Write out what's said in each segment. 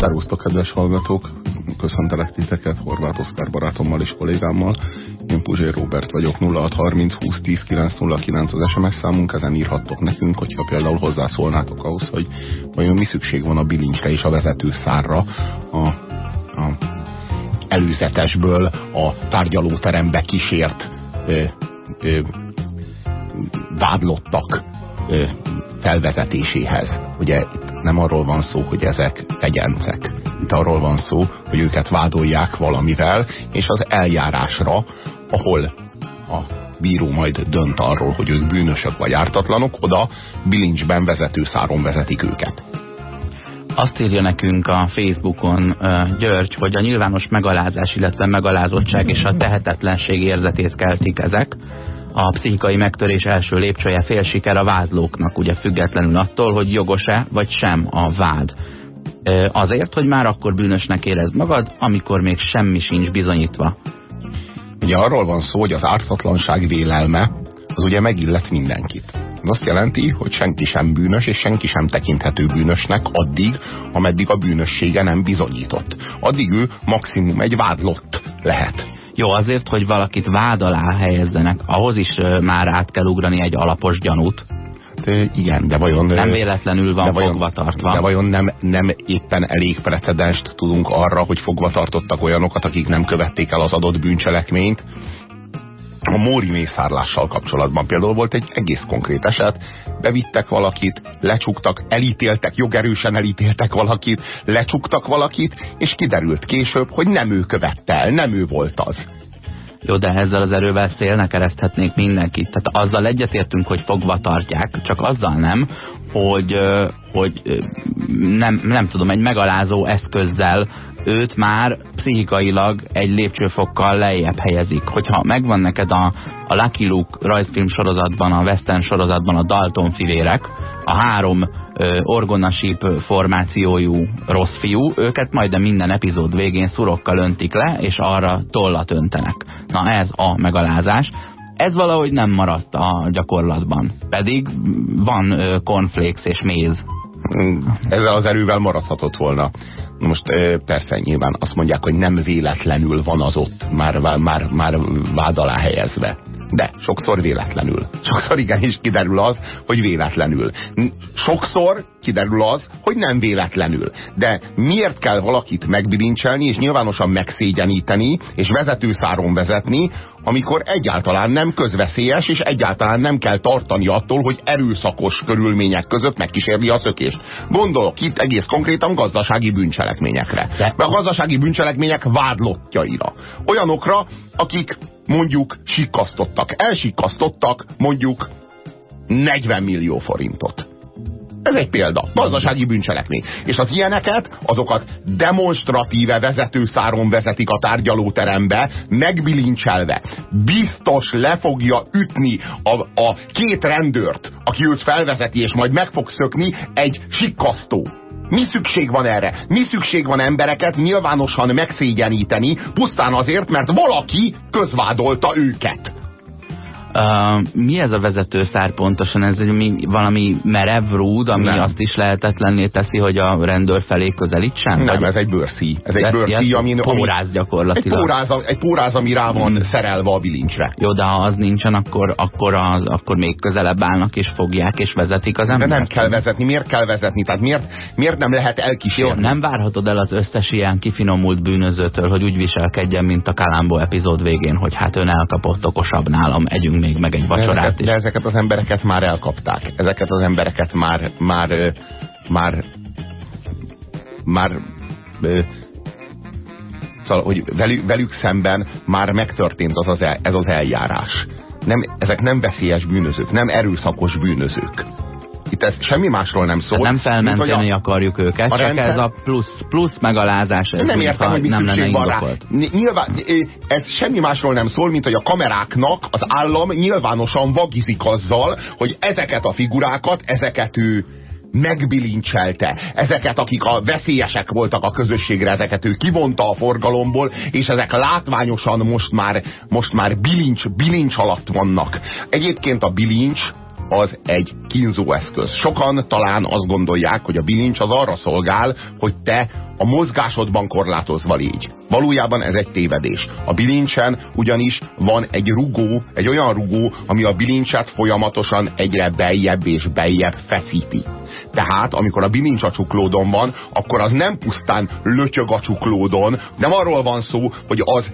Szervusztok, kedves hallgatók! Köszöntelek titeket Horváth Oszkár barátommal és kollégámmal. Én Puzsér Robert vagyok, 0630 20 10 909 az SMS számunk, ezen írhattok nekünk, hogyha például hozzászólnátok ahhoz, hogy vajon mi szükség van a bilincsre és a vezető szárra a, a előzetesből a tárgyalóterembe kísért ö, ö, vádlottak ö, felvezetéséhez. Ugye nem arról van szó, hogy ezek tegyencek. Itt arról van szó, hogy őket vádolják valamivel, és az eljárásra, ahol a bíró majd dönt arról, hogy ők bűnösök vagy ártatlanok, oda bilincsben vezető száron vezetik őket. Azt írja nekünk a Facebookon uh, György, hogy a nyilvános megalázás, illetve megalázottság és a tehetetlenség érzetét keltik ezek a pszichikai megtörés első lépcsője fél siker a vádlóknak, ugye függetlenül attól, hogy jogos-e vagy sem a vád. Azért, hogy már akkor bűnösnek érezd magad, amikor még semmi sincs bizonyítva. Ugye arról van szó, hogy az ártatlanság vélelme az ugye megillet mindenkit. Ez azt jelenti, hogy senki sem bűnös, és senki sem tekinthető bűnösnek addig, ameddig a bűnössége nem bizonyított. Addig ő maximum egy vádlott lehet. Jó, azért, hogy valakit vád alá helyezzenek, ahhoz is már át kell ugrani egy alapos gyanút. Hát, igen, de vajon... Nem véletlenül van de vajon, fogva tartva. De vajon nem, nem éppen elég precedenst tudunk arra, hogy fogva tartottak olyanokat, akik nem követték el az adott bűncselekményt, a Móri mészárlással kapcsolatban például volt egy egész konkrét eset, bevittek valakit, lecsuktak, elítéltek, jogerősen elítéltek valakit, lecsuktak valakit, és kiderült később, hogy nem ő követte el, nem ő volt az. Jó, de ezzel az erővel szélnek kereszthetnék mindenkit. Tehát azzal egyetértünk, hogy fogva tartják, csak azzal nem, hogy, hogy nem, nem tudom, egy megalázó eszközzel őt már pszichikailag egy lépcsőfokkal lejjebb helyezik. Hogyha megvan neked a, a Lucky Luke rajzfilm sorozatban, a Western sorozatban a Dalton fivérek, a három ö, orgonasíp formációjú rossz fiú, őket majd a minden epizód végén szurokkal öntik le, és arra tollat öntenek. Na ez a megalázás. Ez valahogy nem maradt a gyakorlatban. Pedig van konfléx és méz. Ezzel az erővel maradhatott volna. Most persze nyilván azt mondják, hogy nem véletlenül van az ott, már, már, már vád alá helyezve. De sokszor véletlenül. Sokszor igenis kiderül az, hogy véletlenül. Sokszor kiderül az, hogy nem véletlenül. De miért kell valakit megbilincselni, és nyilvánosan megszégyeníteni, és vezetőszáron vezetni, amikor egyáltalán nem közveszélyes, és egyáltalán nem kell tartani attól, hogy erőszakos körülmények között megkísérli a szökést. Gondolok itt egész konkrétan gazdasági bűncselekményekre. De a gazdasági bűncselekmények vádlottjaira. Olyanokra, akik mondjuk sikasztottak, elsikasztottak mondjuk 40 millió forintot. Ez egy példa. Gazdasági bűncselekmény. És az ilyeneket, azokat demonstratíve vezetőszáron vezetik a tárgyalóterembe, megbilincselve. Biztos le fogja ütni a, a két rendőrt, aki őt felvezeti, és majd meg fog szökni egy sikasztó. Mi szükség van erre? Mi szükség van embereket nyilvánosan megszégyeníteni, pusztán azért, mert valaki közvádolta őket? Uh, mi ez a vezetőszár pontosan? Ez egy mi, valami merev rúd, ami Nem. azt is lehetetlenné teszi, hogy a rendőr felé közelítsen? Nem, ez egy bőrszí. Ez egy bőrszí, ami... Póráz gyakorlatilag. Egy póráz, egy póráz, ami rá van hmm. szerelve a bilincsre. Jó, de ha az nincsen, akkor, akkor, az, akkor még közelebb állnak és fogják és vezetik az embert. De nem kell vezetni. Miért kell vezetni? Tehát miért, miért nem lehet elkísérni? Jó, nem várhatod el az összes ilyen kifinomult bűnözőtől, hogy úgy viselkedjen, mint a Kalambó epizód végén, hogy hát ön elkapott okosabb nálam, együnk még meg egy vacsorát de ezeket, is. De ezeket az embereket már elkapták. Ezeket az embereket már már már már szóval, hogy velük, velük szemben már megtörtént az az el, ez az eljárás. Nem, ezek nem veszélyes bűnözők, nem erőszakos bűnözők itt ez semmi másról nem szól. nem felmenteni a, akarjuk őket, csak rendszer... ez a plusz, plusz megalázás. Ez nem értem, hogy nem lenne van rá. Nyilván, ez semmi másról nem szól, mint hogy a kameráknak az állam nyilvánosan vagizik azzal, hogy ezeket a figurákat, ezeket ő megbilincselte. Ezeket, akik a veszélyesek voltak a közösségre, ezeket ő kivonta a forgalomból, és ezek látványosan most már, most már bilincs, bilincs alatt vannak. Egyébként a bilincs az egy kínzóeszköz. Sokan talán azt gondolják, hogy a bilincs az arra szolgál, hogy te a mozgásodban korlátozva légy. Valójában ez egy tévedés. A bilincsen ugyanis van egy rugó, egy olyan rugó, ami a bilincset folyamatosan egyre beljebb és beljebb feszíti. Tehát, amikor a bilincs a csuklódon van, akkor az nem pusztán lötyög a csuklódon, nem arról van szó, hogy az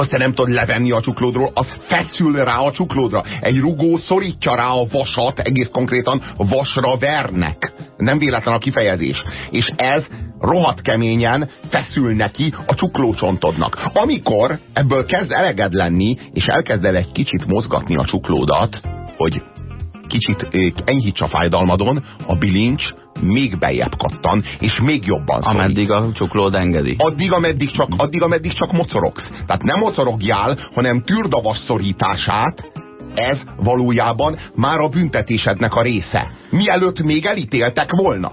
azt te nem tudod levenni a csuklódról, az feszül rá a csuklódra. Egy rugó szorítja rá a vasat, egész konkrétan vasra vernek. Nem véletlen a kifejezés. És ez rohadt keményen feszül neki a csuklócsontodnak. Amikor ebből kezd eleged lenni, és elkezded egy kicsit mozgatni a csuklódat, hogy kicsit enyhíts a fájdalmadon, a bilincs még bejebb kattan, és még jobban szorít. Ameddig a csuklód engedi. Addig, ameddig csak, addig, ameddig csak mocorogsz. Tehát nem mocorogjál, hanem tűrd a szorítását, ez valójában már a büntetésednek a része. Mielőtt még elítéltek volna.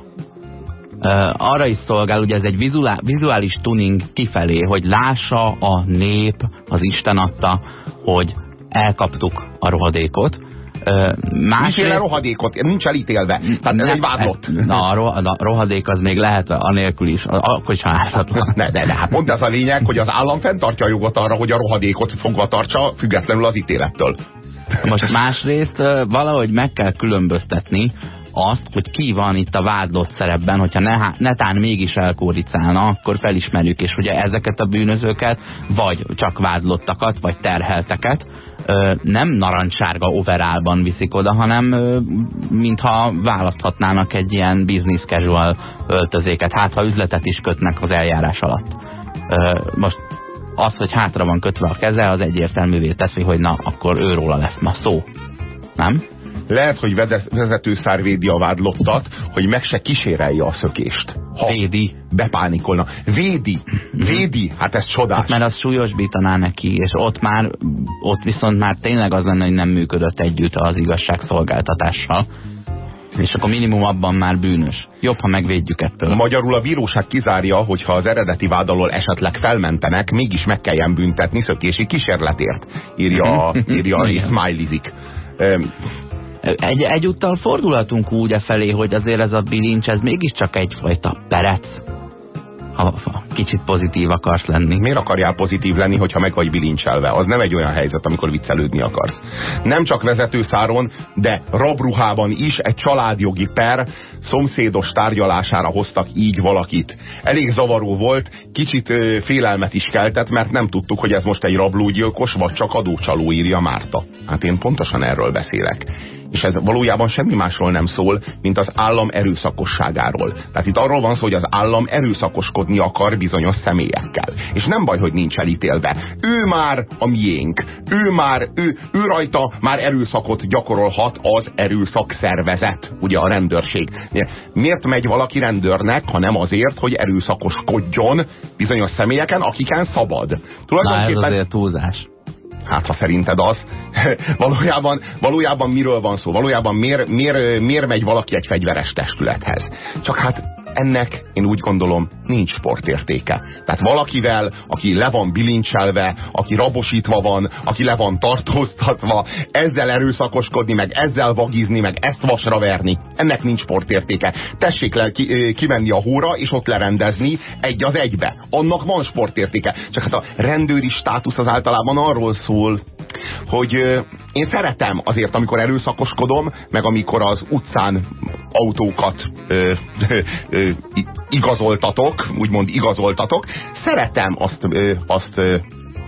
Uh, arra is szolgál, ugye ez egy vizuál, vizuális tuning kifelé, hogy lássa a nép, az Isten adta, hogy elkaptuk a rohadékot, Másféle rohadékot, nincs elítélve. Tehát ez egy vádlott. Na, a rohadék az még lehet anélkül is, akkor is ártatlan. Ne, de, de hát pont ez a lényeg, hogy az állam fenntartja a jogot arra, hogy a rohadékot fogva tartsa, függetlenül az ítélettől. Most másrészt valahogy meg kell különböztetni azt, hogy ki van itt a vádlott szerepben, hogyha ne, netán mégis elkóricálna, akkor felismerjük, és ugye ezeket a bűnözőket, vagy csak vádlottakat, vagy terhelteket, nem narancssárga overálban viszik oda, hanem mintha választhatnának egy ilyen business casual öltözéket, hát ha üzletet is kötnek az eljárás alatt. Most az, hogy hátra van kötve a keze, az egyértelművé teszi, hogy na, akkor őróla lesz ma szó. Nem? Lehet, hogy vezetőszár védi a vádlottat, hogy meg se kísérelje a szökést. Ha védi. Bepánikolna. Védi. Védi. Hát ez csodás. Hát, mert az súlyosbítaná neki, és ott már, ott viszont már tényleg az lenne, hogy nem működött együtt az igazságszolgáltatással. És akkor minimum abban már bűnös. Jobb, ha megvédjük ettől. Magyarul a bíróság kizárja, hogyha az eredeti vád alól esetleg felmentenek, mégis meg kelljen büntetni szökési kísérletért, írja, írja Smileyzik. Egy, egyúttal fordulhatunk úgy e felé, hogy azért ez a bilincs, ez mégiscsak egyfajta perec, ha, ha kicsit pozitív akarsz lenni. Miért akarjál pozitív lenni, hogyha meg vagy bilincselve? Az nem egy olyan helyzet, amikor viccelődni akarsz. Nem csak vezetőszáron, de rabruhában is egy családjogi per szomszédos tárgyalására hoztak így valakit. Elég zavaró volt, kicsit ö, félelmet is keltett, mert nem tudtuk, hogy ez most egy rablógyilkos, vagy csak adócsaló írja Márta. Hát én pontosan erről beszélek és ez valójában semmi másról nem szól, mint az állam erőszakosságáról. Tehát itt arról van szó, hogy az állam erőszakoskodni akar bizonyos személyekkel. És nem baj, hogy nincs elítélve. Ő már a miénk. Ő már, ő, ő rajta már erőszakot gyakorolhat az erőszak szervezet, ugye a rendőrség. Miért megy valaki rendőrnek, ha nem azért, hogy erőszakoskodjon bizonyos személyeken, akiken szabad? Tulajdonképpen... Na ez azért túlzás. Hát ha szerinted az, valójában, valójában miről van szó? Valójában miért, miért, miért megy valaki egy fegyveres testülethez? Csak hát ennek én úgy gondolom nincs sportértéke. Tehát valakivel, aki le van bilincselve, aki rabosítva van, aki le van tartóztatva, ezzel erőszakoskodni, meg ezzel vagizni, meg ezt vasra verni, ennek nincs sportértéke. Tessék le, ki, kimenni a hóra, és ott lerendezni egy az egybe. Annak van sportértéke. Csak hát a rendőri státusz az általában arról szól, hogy én szeretem azért, amikor erőszakoskodom, meg amikor az utcán autókat ö, ö, ö, igazoltatok, úgymond igazoltatok, szeretem azt, ö, azt ö,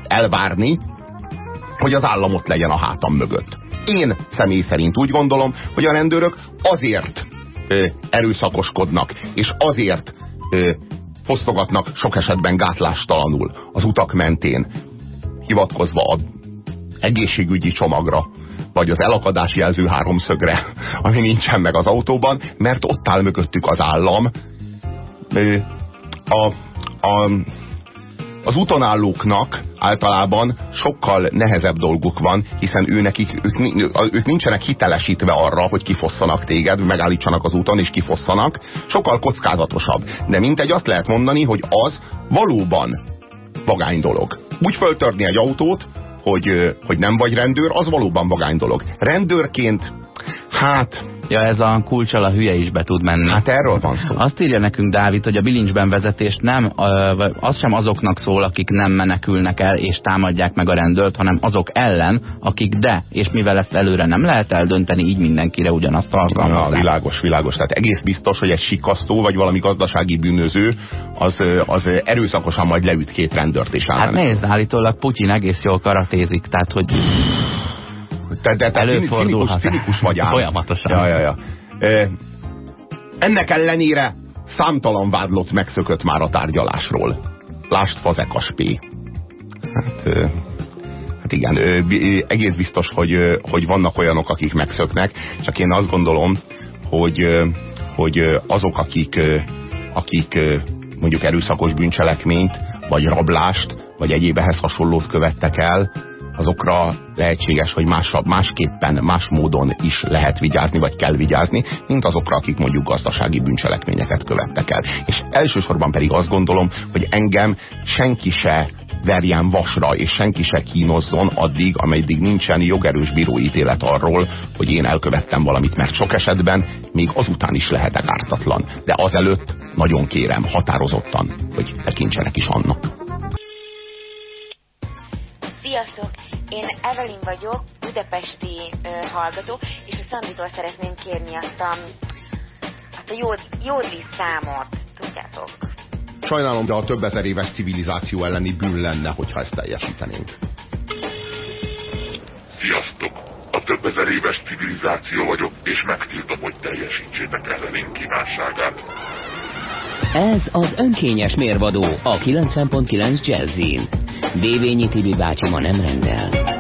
elvárni, hogy az állam ott legyen a hátam mögött. Én személy szerint úgy gondolom, hogy a rendőrök azért ö, erőszakoskodnak, és azért ö, fosztogatnak sok esetben gátlástalanul az utak mentén, hivatkozva a egészségügyi csomagra, vagy az elakadás jelző háromszögre, ami nincsen meg az autóban, mert ott áll mögöttük az állam. A, a, az útonállóknak általában sokkal nehezebb dolguk van, hiszen ő nekik, ők, ők nincsenek hitelesítve arra, hogy kifosszanak téged, megállítsanak az úton és kifosszanak. Sokkal kockázatosabb. De mintegy azt lehet mondani, hogy az valóban vagány dolog. Úgy föltörni egy autót, hogy, hogy nem vagy rendőr, az valóban vagány dolog. Rendőrként Hát, Ja, ez a kulcsal a hülye is be tud menni. Hát erről van szó. Azt írja nekünk Dávid, hogy a bilincsben vezetés nem, az sem azoknak szól, akik nem menekülnek el és támadják meg a rendőrt, hanem azok ellen, akik de, és mivel ezt előre nem lehet eldönteni, így mindenkire ugyanazt alkalmazzák. Ja, világos, világos. Tehát egész biztos, hogy egy sikasztó vagy valami gazdasági bűnöző az, az erőszakosan majd leüt két rendőrt is Hát nézd, állítólag Putyin egész jól karatézik, tehát hogy te, de te Előfordulhat. Cinikus, cinikus vagy ám. Folyamatosan. Ja, ja, ja. E, ennek ellenére számtalan vádlott megszökött már a tárgyalásról. Lást Fazekas P. Hát, e, hát igen, e, egész biztos, hogy, hogy vannak olyanok, akik megszöknek, csak én azt gondolom, hogy, hogy azok, akik, akik mondjuk erőszakos bűncselekményt, vagy rablást, vagy egyéb ehhez hasonlót követtek el, azokra lehetséges, hogy más, másképpen, más módon is lehet vigyázni, vagy kell vigyázni, mint azokra, akik mondjuk gazdasági bűncselekményeket követtek el. És elsősorban pedig azt gondolom, hogy engem senki se verjen vasra, és senki se kínozzon addig, ameddig nincsen jogerős bíróítélet arról, hogy én elkövettem valamit, mert sok esetben még azután is lehetek ártatlan. De azelőtt nagyon kérem, határozottan, hogy tekintsenek is annak. Én Evelyn vagyok, budapesti ö, hallgató, és a Szanditól szeretném kérni azt a, azt a jód, jódli számot, tudjátok. Sajnálom, de a több ezer éves civilizáció elleni bűn lenne, hogyha ezt teljesítenénk. Sziasztok! A több ezer éves civilizáció vagyok, és megtiltom, hogy teljesítsétek Evelyn kívánságát. Ez az önkényes mérvadó a 90.9 Jazzin. Dévényi Tibi bácsi ma nem rendel.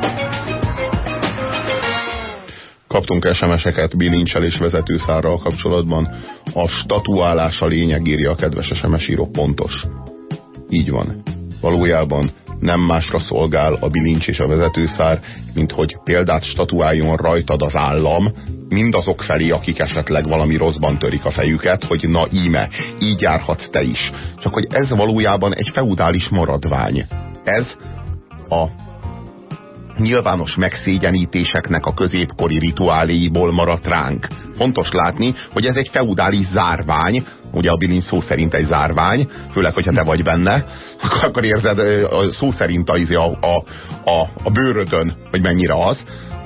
Kaptunk SMS-eket bilincsel és vezetőszárral kapcsolatban. A statuálás a lényeg, írja a kedves SMS író pontos. Így van. Valójában nem másra szolgál a bilincs és a vezetőszár, mint hogy példát statuáljon rajtad az állam, mindazok felé, akik esetleg valami rosszban törik a fejüket, hogy na íme, így járhatsz te is. Csak hogy ez valójában egy feudális maradvány ez a nyilvános megszégyenítéseknek a középkori rituáléiból maradt ránk. Fontos látni, hogy ez egy feudális zárvány, ugye a bilin szó szerint egy zárvány, főleg, hogyha te vagy benne, akkor érzed szó szerint izé a, a, a, a bőrödön, hogy mennyire az.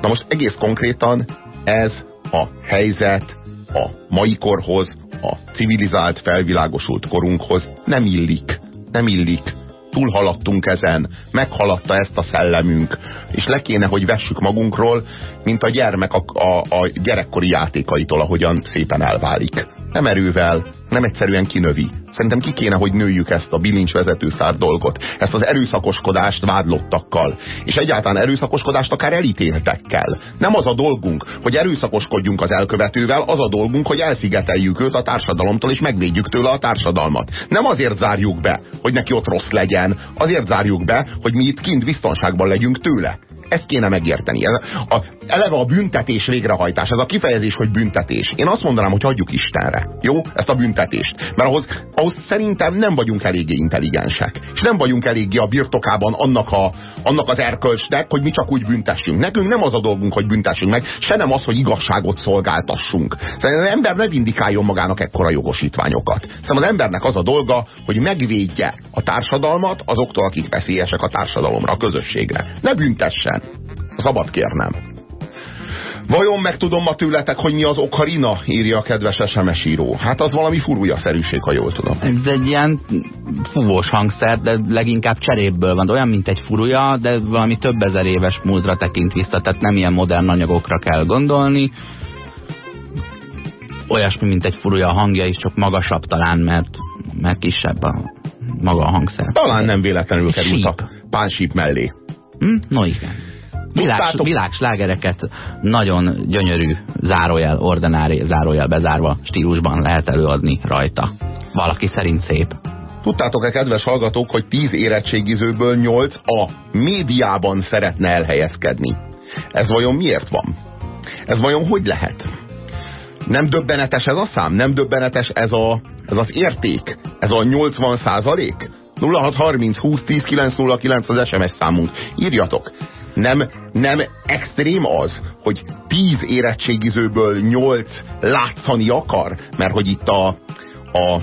Na most egész konkrétan ez a helyzet a mai korhoz, a civilizált, felvilágosult korunkhoz nem illik. Nem illik túlhaladtunk ezen, meghaladta ezt a szellemünk, és le kéne, hogy vessük magunkról, mint a gyermek a, a, a gyerekkori játékaitól, ahogyan szépen elválik. Nem erővel, nem egyszerűen kinövi. Szerintem ki kéne, hogy nőjük ezt a bilincs vezetőszár dolgot, ezt az erőszakoskodást vádlottakkal, és egyáltalán erőszakoskodást akár elítéltekkel. Nem az a dolgunk, hogy erőszakoskodjunk az elkövetővel, az a dolgunk, hogy elszigeteljük őt a társadalomtól, és megvédjük tőle a társadalmat. Nem azért zárjuk be, hogy neki ott rossz legyen, azért zárjuk be, hogy mi itt kint biztonságban legyünk tőle. Ezt kéne megérteni. Ez a, eleve a büntetés végrehajtás, ez a kifejezés, hogy büntetés. Én azt mondanám, hogy hagyjuk Istenre. Jó? Ezt a büntetést. Mert ahhoz, ahhoz szerintem nem vagyunk eléggé intelligensek. És nem vagyunk eléggé a birtokában annak, a, annak az erkölcsnek, hogy mi csak úgy büntessünk. Nekünk nem az a dolgunk, hogy büntessünk meg, se nem az, hogy igazságot szolgáltassunk. Szerintem az ember ne vindikáljon magának ekkora jogosítványokat. Szerintem az embernek az a dolga, hogy megvédje a társadalmat azoktól, akik veszélyesek a társadalomra, a közösségre. Ne büntessen. Szabad kérnem. Vajon meg tudom ma tőletek, hogy mi az okarina, írja a kedves SMS író. Hát az valami furúja szerűség, ha jól tudom. Ez egy ilyen fúvós hangszer, de leginkább cseréből van. Olyan, mint egy furúja, de valami több ezer éves múltra tekint vissza, tehát nem ilyen modern anyagokra kell gondolni. Olyasmi, mint egy furúja a hangja is, csak magasabb talán, mert, mert kisebb a maga a hangszer. Talán nem véletlenül került a pánsíp mellé. Hm? No igen. Világ, világslágereket nagyon gyönyörű zárójel, ordinári zárójel bezárva stílusban lehet előadni rajta. Valaki szerint szép. Tudtátok-e, kedves hallgatók, hogy 10 érettségizőből 8 a médiában szeretne elhelyezkedni? Ez vajon miért van? Ez vajon hogy lehet? Nem döbbenetes ez a szám? Nem döbbenetes ez, a, ez az érték? Ez a 80 százalék? 0630 20 10 909 az SMS számunk. Írjatok! Nem, nem extrém az, hogy tíz érettségizőből nyolc látszani akar, mert hogy itt a, a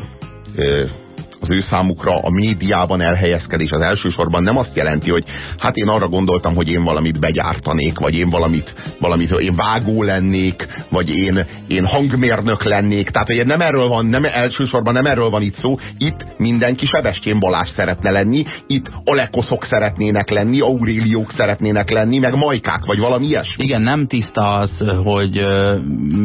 az ő számukra a médiában elhelyezkedés az elsősorban nem azt jelenti, hogy hát én arra gondoltam, hogy én valamit begyártanék, vagy én valamit, valamit én vágó lennék, vagy én, én hangmérnök lennék. Tehát, hogy nem erről van, nem elsősorban nem erről van itt szó. Itt mindenki Sebestyén Balázs szeretne lenni, itt Olekoszok szeretnének lenni, Auréliók szeretnének lenni, meg Majkák, vagy valami ilyesmi. Igen, nem tiszta az, hogy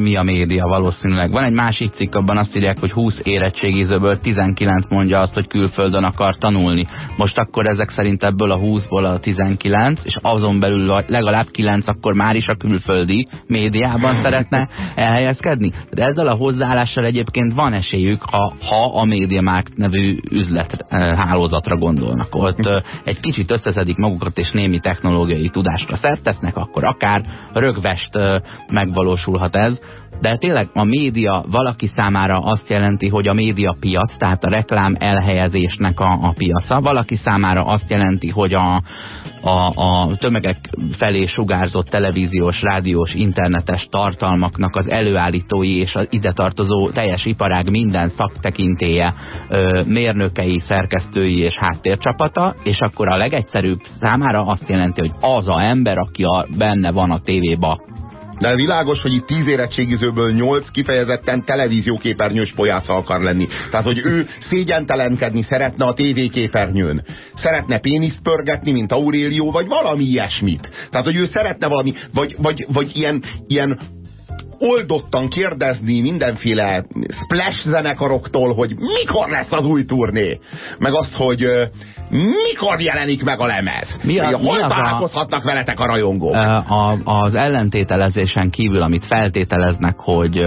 mi a média valószínűleg. Van egy másik cikk, abban azt írják, hogy 20 érettségizőből 19 mondja mondja azt, hogy külföldön akar tanulni. Most akkor ezek szerint ebből a 20-ból a 19, és azon belül legalább 9 akkor már is a külföldi médiában szeretne elhelyezkedni. De ezzel a hozzáállással egyébként van esélyük, ha, ha a MediaMarkt nevű üzlet eh, gondolnak. Ott eh, egy kicsit összeszedik magukat és némi technológiai tudásra szertesznek, akkor akár rögvest eh, megvalósulhat ez de tényleg a média valaki számára azt jelenti, hogy a média piac, tehát a reklám elhelyezésnek a, a piaca, valaki számára azt jelenti, hogy a, a, a tömegek felé sugárzott televíziós, rádiós, internetes tartalmaknak az előállítói és az ide tartozó teljes iparág minden szaktekintéje, mérnökei, szerkesztői és háttércsapata, és akkor a legegyszerűbb számára azt jelenti, hogy az a ember, aki a, benne van a tévéba de világos, hogy itt tíz érettségizőből nyolc kifejezetten televízióképernyős pojáca akar lenni. Tehát, hogy ő szégyentelenkedni szeretne a tévéképernyőn. Szeretne péniszt pörgetni, mint Aurélió, vagy valami ilyesmit. Tehát, hogy ő szeretne valami, vagy, vagy, vagy ilyen, ilyen oldottan kérdezni mindenféle splash zenekaroktól, hogy mikor lesz az új turné. Meg azt, hogy mikor jelenik meg a lemez? Mi a, Hol mi találkozhatnak a, veletek a rajongók? A, az ellentételezésen kívül, amit feltételeznek, hogy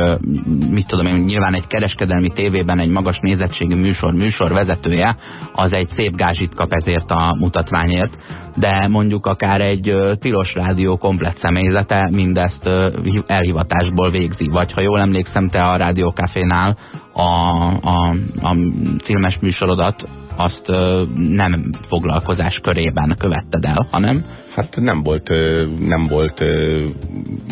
mit tudom én, nyilván egy kereskedelmi tévében egy magas nézettségű műsor műsor vezetője, az egy szép gázsit kap ezért a mutatványért, de mondjuk akár egy tilos rádió komplet személyzete mindezt elhivatásból végzi. Vagy ha jól emlékszem, te a Rádiókafénál a, a, a filmes műsorodat azt nem foglalkozás körében követted el, hanem hát nem volt, nem volt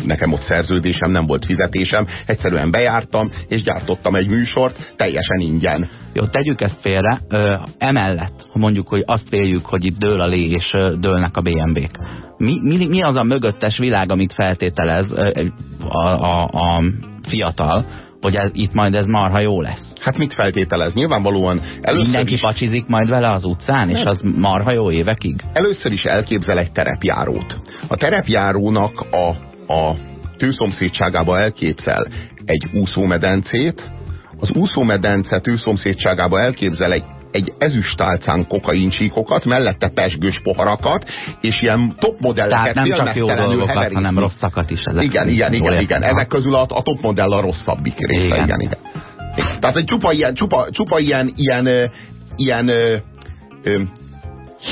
nekem ott szerződésem, nem volt fizetésem, egyszerűen bejártam, és gyártottam egy műsort teljesen ingyen. Jó, tegyük ezt félre. Emellett, ha mondjuk, hogy azt véljük, hogy itt dől a lé, és dőlnek a BNB-k. Mi, mi, mi az a mögöttes világ, amit feltételez a, a, a fiatal, hogy ez, itt majd ez marha jó lesz? Hát mit feltételez? Nyilvánvalóan először Mindenki is... pacsizik majd vele az utcán, és az marha jó évekig? Először is elképzel egy terepjárót. A terepjárónak a, a tűszomszédságába elképzel egy úszómedencét, az úszómedence tűszomszédságába elképzel egy egy ezüstálcán kokaincsíkokat, mellette pesgős poharakat, és ilyen topmodelleket Tehát nem csak jó dolgokat, hanem rosszakat is. Ezek igen, igen, igen, igen. Ezek közül a, a topmodell a rosszabbik része. Igen, igen. igen. Tehát, hogy csupa ilyen, csupa, csupa ilyen, ilyen, ilyen, ilyen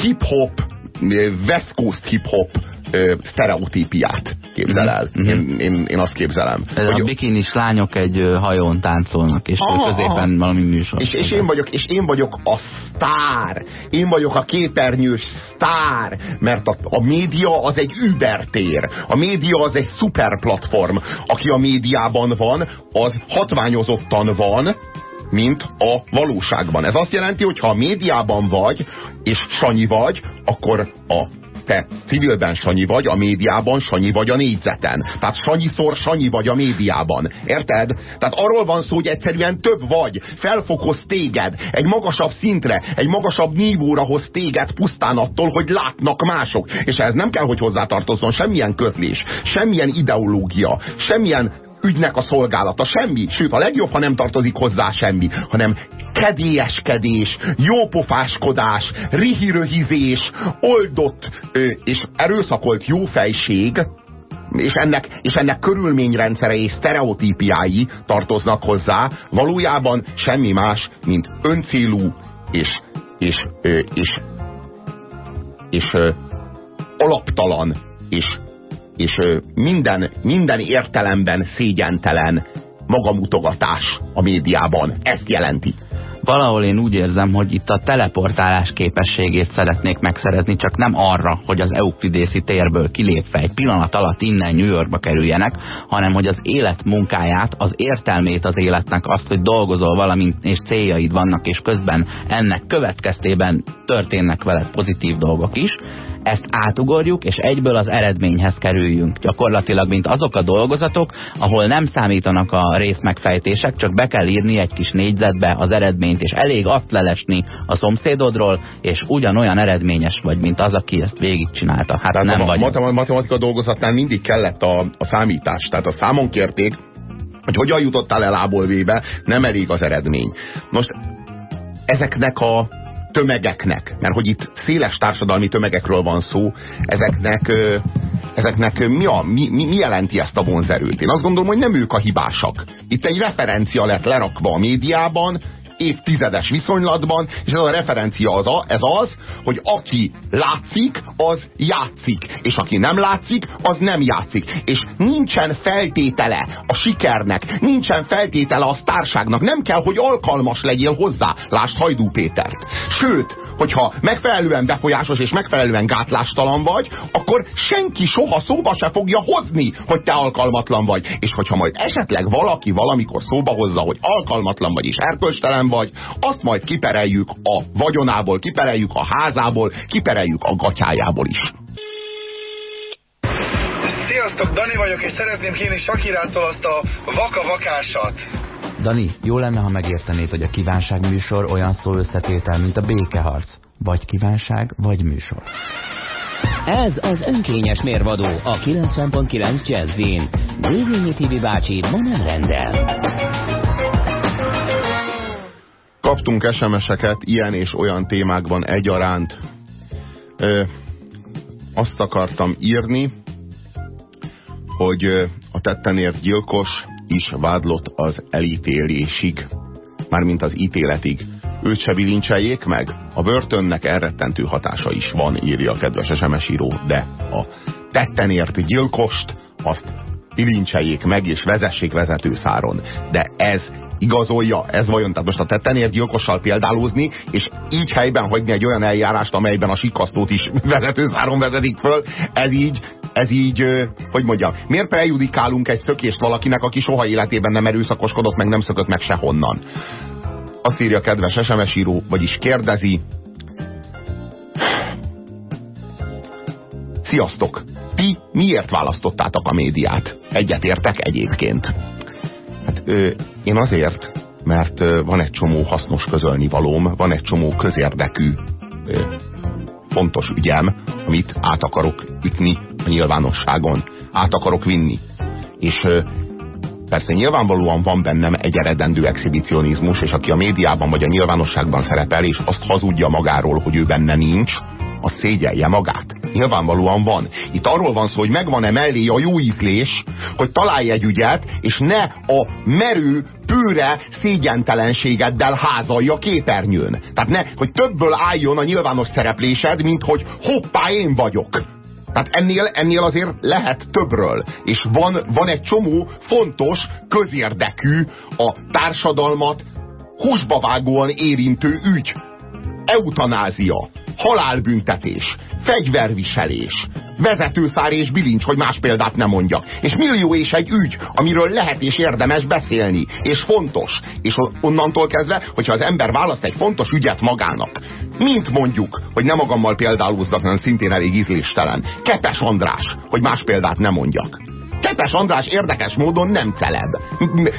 hip-hop, West Coast hip-hop sztereotípiát képzel el. Mm -hmm. én, én, én azt képzelem. Ez hogy a bikinis lányok egy hajón táncolnak, és aha, középen valami műsor. És, és, én vagyok, és én vagyok a sztár. Én vagyok a képernyős sztár, mert a, a média az egy übertér. A média az egy szuperplatform. Aki a médiában van, az hatványozottan van, mint a valóságban. Ez azt jelenti, hogy ha a médiában vagy, és Sanyi vagy, akkor a te civilben Sanyi vagy, a médiában Sanyi vagy a négyzeten. Tehát Sanyiszor Sanyi vagy a médiában. Érted? Tehát arról van szó, hogy egyszerűen több vagy. Felfokoz téged egy magasabb szintre, egy magasabb nívóra hoz téged pusztán attól, hogy látnak mások. És ez nem kell, hogy hozzátartozzon semmilyen kötlés, semmilyen ideológia, semmilyen ügynek a szolgálata, semmi. Sőt, a legjobb, ha nem tartozik hozzá semmi, hanem kedélyeskedés, jópofáskodás, rihiröhizés, oldott ö, és erőszakolt jófejség, és ennek, és ennek körülményrendszere és sztereotípiái tartoznak hozzá, valójában semmi más, mint öncélú és, és, és, és, és alaptalan és és minden, minden értelemben szégyentelen magamutogatás a médiában. Ezt jelenti. valahol én úgy érzem, hogy itt a teleportálás képességét szeretnék megszerezni, csak nem arra, hogy az euklidészi térből kilépve egy pillanat alatt innen New Yorkba kerüljenek, hanem hogy az élet munkáját, az értelmét az életnek, azt, hogy dolgozol valamint és céljaid vannak, és közben ennek következtében történnek veled pozitív dolgok is, ezt átugorjuk, és egyből az eredményhez kerüljünk. Gyakorlatilag, mint azok a dolgozatok, ahol nem számítanak a részmegfejtések, csak be kell írni egy kis négyzetbe az eredményt, és elég azt lelesni a szomszédodról, és ugyanolyan eredményes vagy, mint az, aki ezt végigcsinálta. Hát Tehát nem a vagy. matematika dolgozatnál mindig kellett a, a számítás. Tehát a számon kérték, hogy hogyan jutottál el A-ból B-be, nem elég az eredmény. Most ezeknek a tömegeknek, mert hogy itt széles társadalmi tömegekről van szó, ezeknek, ezeknek mi, a, mi, mi, mi jelenti ezt a vonzerőt? Én azt gondolom, hogy nem ők a hibásak. Itt egy referencia lett lerakva a médiában, évtizedes viszonylatban, és ez a referencia az, a, ez az, hogy aki látszik, az játszik, és aki nem látszik, az nem játszik. És nincsen feltétele a sikernek, nincsen feltétele a sztárságnak, nem kell, hogy alkalmas legyél hozzá. Lásd Hajdú Pétert. Sőt, hogyha megfelelően befolyásos és megfelelően gátlástalan vagy, akkor senki soha szóba se fogja hozni, hogy te alkalmatlan vagy. És hogyha majd esetleg valaki valamikor szóba hozza, hogy alkalmatlan vagy és erkölcstelen vagy, azt majd kipereljük a vagyonából, kipereljük a házából, kipereljük a gatyájából is. Sziasztok, Dani vagyok, és szeretném kérni Sakirától azt a vaka-vakásat. Dani, jó lenne, ha megértenéd, hogy a kívánság műsor olyan szó összetétel, mint a békeharc. Vagy kívánság, vagy műsor. Ez az önkényes mérvadó a 90.9 Jazzin. Dévényi Tibi bácsi ma nem rendel. Kaptunk SMS-eket ilyen és olyan témákban egyaránt. Ö, azt akartam írni, hogy a tettenért gyilkos is vádlott az elítélésig. Mármint az ítéletig. Őt se bilincseljék meg? A börtönnek elrettentő hatása is van, írja a kedves SMS író, de a tettenért gyilkost azt bilincseljék meg és vezessék vezetőszáron. De ez igazolja, ez vajon, tehát most a tettenért gyilkossal példálózni, és így helyben hagyni egy olyan eljárást, amelyben a sikasztót is vezetőszáron vezetik föl, ez így, ez így, hogy mondjam, miért prejudikálunk egy szökést valakinek, aki soha életében nem erőszakoskodott, meg nem szökött meg sehonnan? Azt írja kedves SMS író, vagyis kérdezi, Sziasztok! Ti miért választottátok a médiát? Egyetértek egyébként. Hát ö, én azért, mert ö, van egy csomó hasznos közölnivalóm, van egy csomó közérdekű ö, fontos ügyem, amit át akarok ütni a nyilvánosságon, át akarok vinni. És persze nyilvánvalóan van bennem egy eredendő exhibicionizmus, és aki a médiában vagy a nyilvánosságban szerepel, és azt hazudja magáról, hogy ő benne nincs, az szégyelje magát. Nyilvánvalóan van. Itt arról van szó, hogy megvan-e mellé a jó ízlés, hogy találj egy ügyet, és ne a merő, pőre szégyentelenségeddel házalja a képernyőn. Tehát ne, hogy többből álljon a nyilvános szereplésed, mint hogy hoppá, én vagyok. Tehát ennél, ennél azért lehet többről. És van, van egy csomó fontos, közérdekű, a társadalmat húsba vágóan érintő ügy. Eutanázia, halálbüntetés, fegyverviselés, vezetőszár és bilincs, hogy más példát nem mondjak. És millió és egy ügy, amiről lehet és érdemes beszélni, és fontos. És onnantól kezdve, hogyha az ember választ egy fontos ügyet magának, mint mondjuk, hogy nem magammal példálózzak, hanem szintén elég ízléstelen. Kepes András, hogy más példát nem mondjak. Kepes András érdekes módon nem celeb.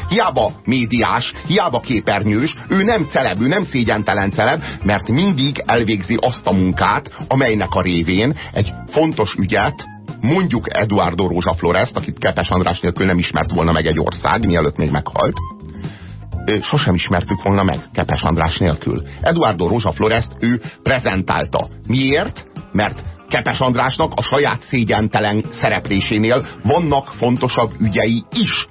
Hiába médiás, hiába képernyős, ő nem celeb, ő nem szégyentelen celeb, mert mindig elvégzi azt a munkát, amelynek a révén egy fontos ügyet, mondjuk Eduardo Rózsa Florest, akit Kepes András nélkül nem ismert volna meg egy ország, mielőtt még meghalt, sosem ismertük volna meg Kepes András nélkül. Eduardo Rózsa Florest ő prezentálta. Miért? Mert Kepes Andrásnak a saját szégyentelen szereplésénél vannak fontosabb ügyei is.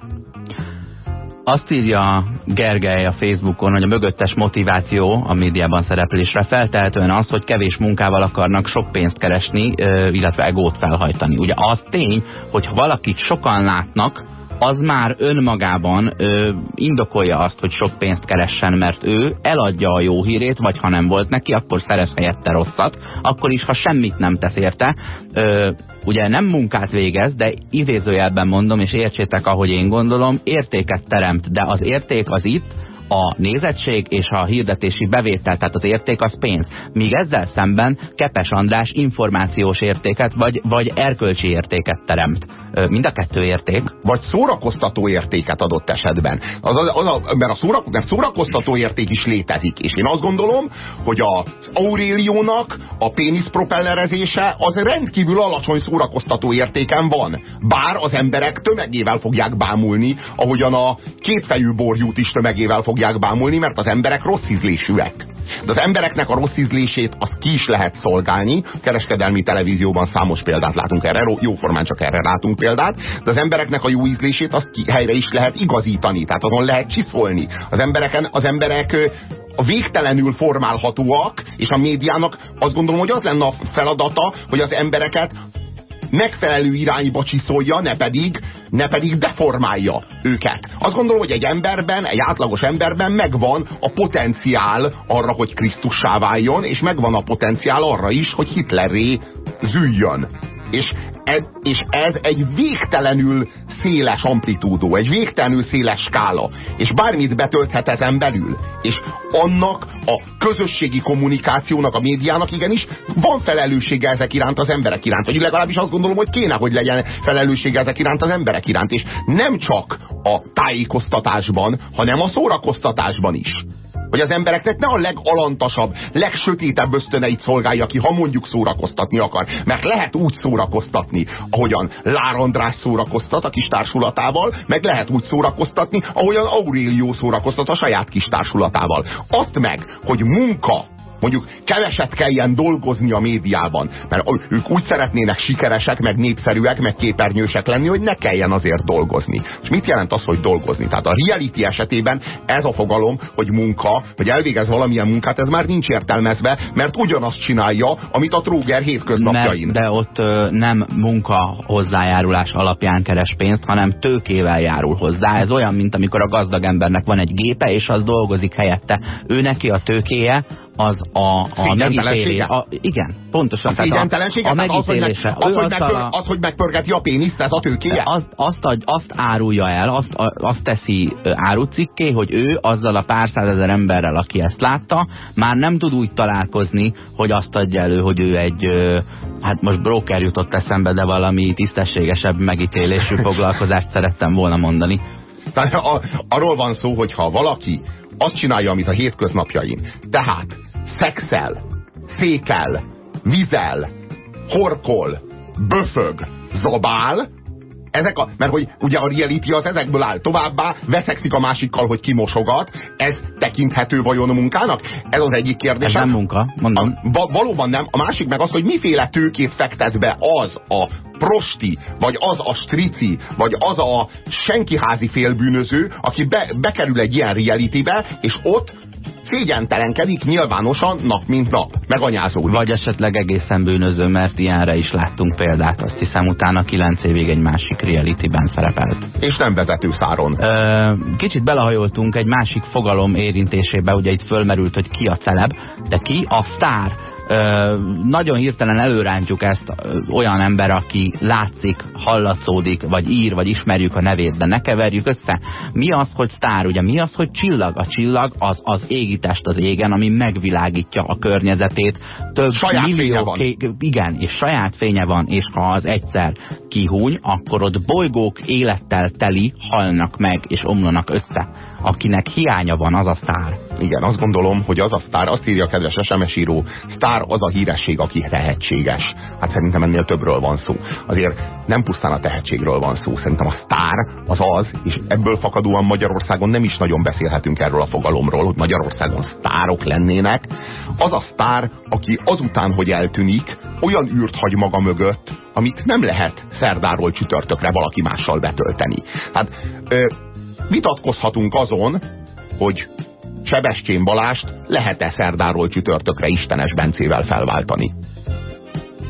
Azt írja Gergely a Facebookon, hogy a mögöttes motiváció a médiában szereplésre feltehetően az, hogy kevés munkával akarnak sok pénzt keresni, illetve egót felhajtani. Ugye az tény, hogy ha valakit sokan látnak, az már önmagában ö, indokolja azt, hogy sok pénzt keressen, mert ő eladja a jó hírét, vagy ha nem volt neki, akkor szerez helyette rosszat, akkor is, ha semmit nem tesz érte, ö, ugye nem munkát végez, de idézőjelben mondom, és értsétek, ahogy én gondolom, értéket teremt, de az érték az itt, a nézettség és a hirdetési bevétel, tehát az érték az pénz. Míg ezzel szemben Kepes András információs értéket vagy, vagy erkölcsi értéket teremt. Mind a kettő érték. Vagy szórakoztató értéket adott esetben. Az, az, az, mert, a szórak, mert szórakoztató érték is létezik. És én azt gondolom, hogy az Auréliónak a péniszpropellerezése az rendkívül alacsony szórakoztató értéken van. Bár az emberek tömegével fogják bámulni, ahogyan a kétfejű borjút is tömegével fogják bámulni, mert az emberek rossz ízlésűek. De az embereknek a rossz ízlését azt ki is lehet szolgálni. Kereskedelmi televízióban számos példát látunk erre, jóformán csak erre látunk példát, de az embereknek a jó ízlését azt ki, helyre is lehet igazítani, tehát azon lehet csiszolni. Az, embereken, az emberek a végtelenül formálhatóak, és a médiának azt gondolom, hogy az lenne a feladata, hogy az embereket megfelelő irányba csiszolja, ne pedig, ne pedig deformálja őket. Azt gondolom, hogy egy emberben, egy átlagos emberben megvan a potenciál arra, hogy Krisztussá váljon, és megvan a potenciál arra is, hogy Hitlerré züljön. És ez, és ez egy végtelenül széles amplitúdó, egy végtelenül széles skála, és bármit betölthet ezen belül. És annak a közösségi kommunikációnak, a médiának igenis van felelőssége ezek iránt az emberek iránt. Vagy legalábbis azt gondolom, hogy kéne, hogy legyen felelőssége ezek iránt az emberek iránt. És nem csak a tájékoztatásban, hanem a szórakoztatásban is hogy az embereknek ne a legalantasabb, legsötétebb ösztöneit szolgálja ki, ha mondjuk szórakoztatni akar. Mert lehet úgy szórakoztatni, ahogyan Lár szórakoztat a kis társulatával, meg lehet úgy szórakoztatni, ahogyan Aurélió szórakoztat a saját kis társulatával. Azt meg, hogy munka, mondjuk keveset kelljen dolgozni a médiában, mert ők úgy szeretnének sikeresek, meg népszerűek, meg képernyősek lenni, hogy ne kelljen azért dolgozni. És mit jelent az, hogy dolgozni? Tehát a reality esetében ez a fogalom, hogy munka, hogy elvégez valamilyen munkát, ez már nincs értelmezve, mert ugyanazt csinálja, amit a tróger hétköznapjain. de ott ö, nem munka hozzájárulás alapján keres pénzt, hanem tőkével járul hozzá. Ez olyan, mint amikor a gazdag embernek van egy gépe, és az dolgozik helyette. Ő neki a tőkéje, az a, a megítélése. A, igen, pontosan. A szégyentelensége? A, megítélése. Az, hogy, meg, az, hogy megpör, a, az, hogy megpörgeti a péniszt, ez a tőkéje? Azt, azt, azt, azt árulja el, azt, azt teszi árucikké, hogy ő azzal a pár százezer emberrel, aki ezt látta, már nem tud úgy találkozni, hogy azt adja elő, hogy ő egy, hát most broker jutott eszembe, de valami tisztességesebb megítélésű foglalkozást szerettem volna mondani. Tehát arról van szó, hogy ha valaki azt csinálja, amit a hétköznapjain, tehát szexel, székel, vizel, horkol, böfög, zabál, ezek a, mert hogy ugye a reality az ezekből áll továbbá, veszekszik a másikkal, hogy kimosogat, ez tekinthető vajon a munkának? Ez az egyik kérdés. Ez nem munka, mondom. A, valóban nem. A másik meg az, hogy miféle tőkét fektet be az a prosti, vagy az a strici, vagy az a senkiházi félbűnöző, aki be, bekerül egy ilyen realitybe, és ott szégyentelenkedik nyilvánosan nap mint nap, meganyázódik. Vagy esetleg egészen bűnöző, mert ilyenre is láttunk példát. Azt hiszem utána kilenc évig egy másik realityben szerepelt. És nem vezető száron. Ö, kicsit belehajoltunk egy másik fogalom érintésébe, ugye itt fölmerült, hogy ki a celeb, de ki a sztár nagyon hirtelen előrántjuk ezt olyan ember, aki látszik, hallatszódik, vagy ír, vagy ismerjük a nevét, de ne keverjük össze. Mi az, hogy sztár? Ugye mi az, hogy csillag? A csillag az, az égitest az égen, ami megvilágítja a környezetét. Több saját millió, van. igen, és saját fénye van, és ha az egyszer kihúny, akkor ott bolygók élettel teli halnak meg, és omlanak össze akinek hiánya van, az a sztár. Igen, azt gondolom, hogy az a sztár, azt írja a kedves SMS író, sztár az a híresség, aki tehetséges. Hát szerintem ennél többről van szó. Azért nem pusztán a tehetségről van szó. Szerintem a sztár az az, és ebből fakadóan Magyarországon nem is nagyon beszélhetünk erről a fogalomról, hogy Magyarországon sztárok lennének. Az a sztár, aki azután, hogy eltűnik, olyan űrt hagy maga mögött, amit nem lehet szerdáról csütörtökre valaki mással betölteni. Hát vitatkozhatunk azon, hogy Sebestyén Balást lehet-e szerdáról csütörtökre Istenes Bencével felváltani.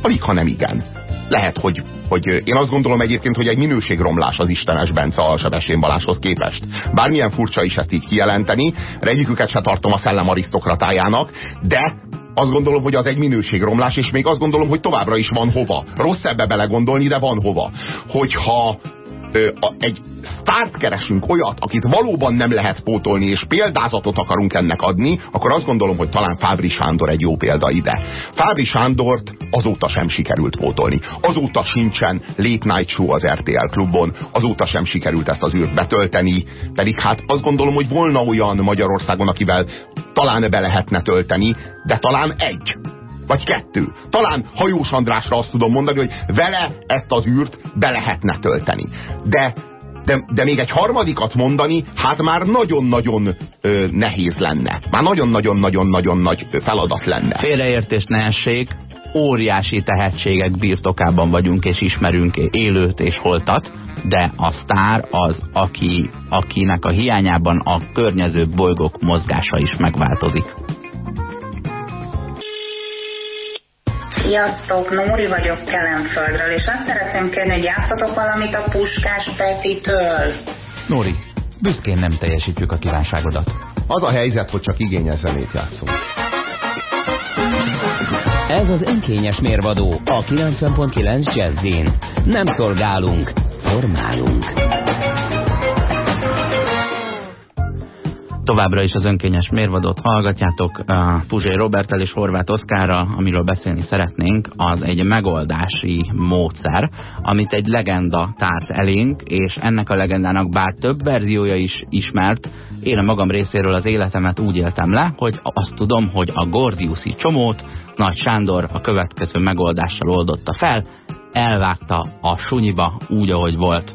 Alig, ha nem igen. Lehet, hogy hogy én azt gondolom egyébként, hogy egy minőségromlás az Istenes Bence a Sebesén Balázshoz képest. Bármilyen furcsa is ezt így kijelenteni, egyiküket se tartom a szellem arisztokratájának, de azt gondolom, hogy az egy minőségromlás, és még azt gondolom, hogy továbbra is van hova. Rossz ebbe belegondolni, de van hova. Hogyha egy sztárt keresünk, olyat, akit valóban nem lehet pótolni, és példázatot akarunk ennek adni, akkor azt gondolom, hogy talán Fábri Sándor egy jó példa ide. Fábri Sándort azóta sem sikerült pótolni. Azóta sincsen Late Night Show az RTL klubon, azóta sem sikerült ezt az űrt betölteni, pedig hát azt gondolom, hogy volna olyan Magyarországon, akivel talán be lehetne tölteni, de talán egy vagy kettő. Talán Hajós Andrásra azt tudom mondani, hogy vele ezt az űrt be lehetne tölteni. De de, de még egy harmadikat mondani, hát már nagyon-nagyon nehéz lenne. Már nagyon-nagyon-nagyon-nagyon nagy feladat lenne. Félreértés ne óriási tehetségek birtokában vagyunk és ismerünk élőt és holtat, de a sztár az, aki, akinek a hiányában a környező bolygók mozgása is megváltozik. Sziasztok, Nóri vagyok Kelemföldről, és azt szeretném kérni, hogy játszatok valamit a Puskás Petitől. Nóri, büszkén nem teljesítjük a kívánságodat. Az a helyzet, hogy csak igényes zenét játszunk. Ez az önkényes mérvadó a 90.9 Jazzin. Nem szolgálunk, formálunk. Továbbra is az önkényes mérvadót hallgatjátok Puzsé Robertel és Horváth Oszkárral, amiről beszélni szeretnénk, az egy megoldási módszer, amit egy legenda tárt elénk, és ennek a legendának bár több verziója is ismert, én a magam részéről az életemet úgy éltem le, hogy azt tudom, hogy a Gordiuszi csomót Nagy Sándor a következő megoldással oldotta fel, elvágta a sunyiba úgy, ahogy volt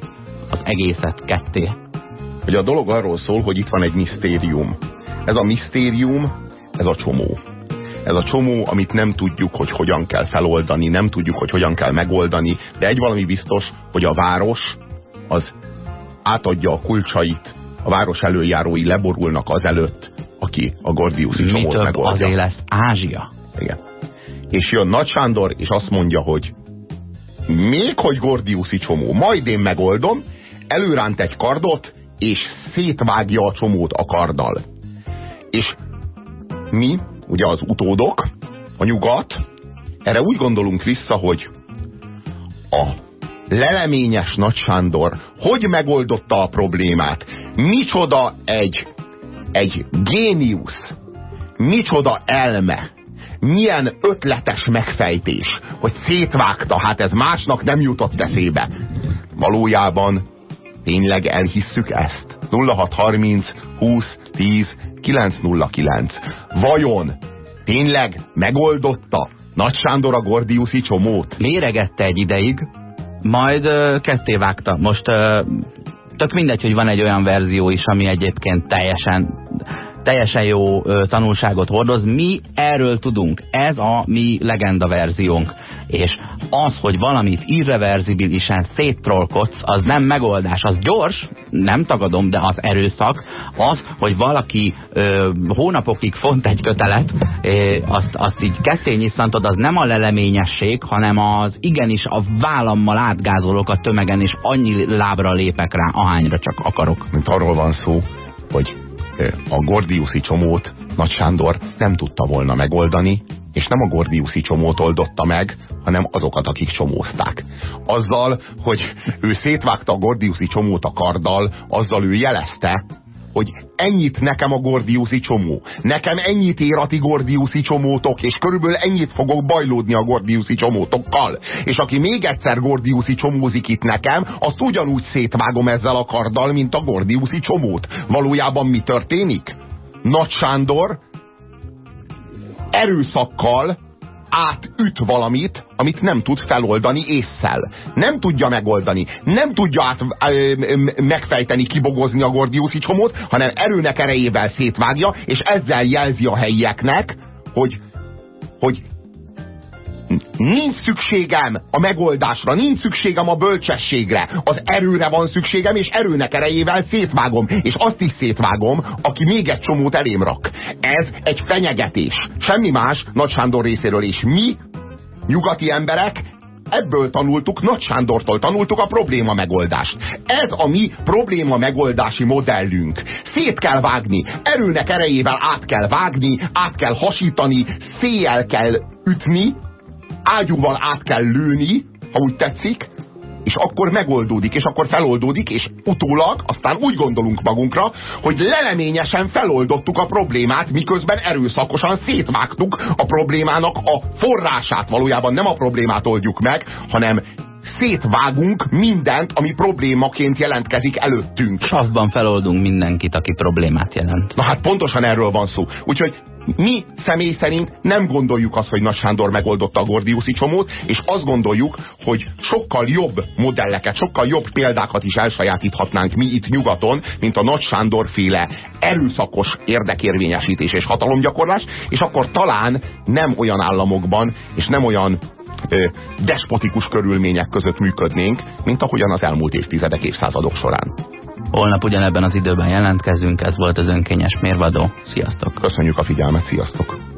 az egészet ketté hogy a dolog arról szól, hogy itt van egy misztérium. Ez a misztérium, ez a csomó. Ez a csomó, amit nem tudjuk, hogy hogyan kell feloldani, nem tudjuk, hogy hogyan kell megoldani, de egy valami biztos, hogy a város az átadja a kulcsait, a város előjárói leborulnak az előtt, aki a Gordiuszi csomót több, megoldja. azért lesz Ázsia. Igen. És jön Nagy Sándor, és azt mondja, hogy még hogy Gordiuszi csomó, majd én megoldom, előránt egy kardot, és szétvágja a csomót a karddal. És mi, ugye az utódok, a nyugat, erre úgy gondolunk vissza, hogy a leleményes Nagy Sándor hogy megoldotta a problémát, micsoda egy, egy géniusz, micsoda elme, milyen ötletes megfejtés, hogy szétvágta, hát ez másnak nem jutott eszébe. Valójában Tényleg elhisszük ezt? 0630 20 10 909. Vajon tényleg megoldotta Nagy Sándor a Gordiuszi csomót? Léregette egy ideig, majd uh, ketté vágta. Most uh, tök mindegy, hogy van egy olyan verzió is, ami egyébként teljesen teljesen jó uh, tanulságot hordoz. Mi erről tudunk. Ez a mi legenda verziónk. És az, hogy valamit irreverzibilisen széttrollkodsz, az nem megoldás, az gyors, nem tagadom, de az erőszak, az, hogy valaki ö, hónapokig font egy kötelet, ö, azt, azt így ketté nyisszantod, az nem a leleményesség, hanem az igenis a vállammal átgázolok a tömegen, és annyi lábra lépek rá, ahányra csak akarok. Mint arról van szó, hogy a Gordiuszi csomót Nagy Sándor nem tudta volna megoldani, és nem a Gordiuszi csomót oldotta meg, hanem azokat, akik csomózták. Azzal, hogy ő szétvágta a Gordiuszi csomót a karddal, azzal ő jelezte, hogy ennyit nekem a Gordiuszi csomó. Nekem ennyit ér a ti Gordiuszi csomótok, és körülbelül ennyit fogok bajlódni a Gordiuszi csomótokkal. És aki még egyszer Gordiuszi csomózik itt nekem, azt ugyanúgy szétvágom ezzel a karddal, mint a Gordiuszi csomót. Valójában mi történik? Nagy Sándor erőszakkal átüt valamit, amit nem tud feloldani észszel. Nem tudja megoldani. Nem tudja át, ö, ö, megfejteni, kibogozni a Gordiuszi csomót, hanem erőnek erejével szétvágja, és ezzel jelzi a helyieknek, hogy, hogy nincs szükségem a megoldásra, nincs szükségem a bölcsességre. Az erőre van szükségem, és erőnek erejével szétvágom. És azt is szétvágom, aki még egy csomót elém rak. Ez egy fenyegetés. Semmi más Nagy Sándor részéről. És mi, nyugati emberek, ebből tanultuk, Nagy Sándortól tanultuk a probléma megoldást. Ez a mi probléma megoldási modellünk. Szét kell vágni, erőnek erejével át kell vágni, át kell hasítani, széjjel kell ütni, ágyúval át kell lőni, ha úgy tetszik, és akkor megoldódik, és akkor feloldódik, és utólag aztán úgy gondolunk magunkra, hogy leleményesen feloldottuk a problémát, miközben erőszakosan szétvágtuk a problémának a forrását. Valójában nem a problémát oldjuk meg, hanem szétvágunk mindent, ami problémaként jelentkezik előttünk. Savban feloldunk mindenkit, aki problémát jelent. Na hát pontosan erről van szó. Úgyhogy mi személy szerint nem gondoljuk azt, hogy Nagy Sándor megoldotta a Gordiuszi csomót, és azt gondoljuk, hogy sokkal jobb modelleket, sokkal jobb példákat is elsajátíthatnánk mi itt nyugaton, mint a Nagy Sándor féle erőszakos érdekérvényesítés és hatalomgyakorlás, és akkor talán nem olyan államokban, és nem olyan despotikus körülmények között működnénk, mint ahogyan az elmúlt évtizedek, évszázadok során. Holnap ugyanebben az időben jelentkezünk, ez volt az önkényes mérvadó. Sziasztok! Köszönjük a figyelmet, sziasztok!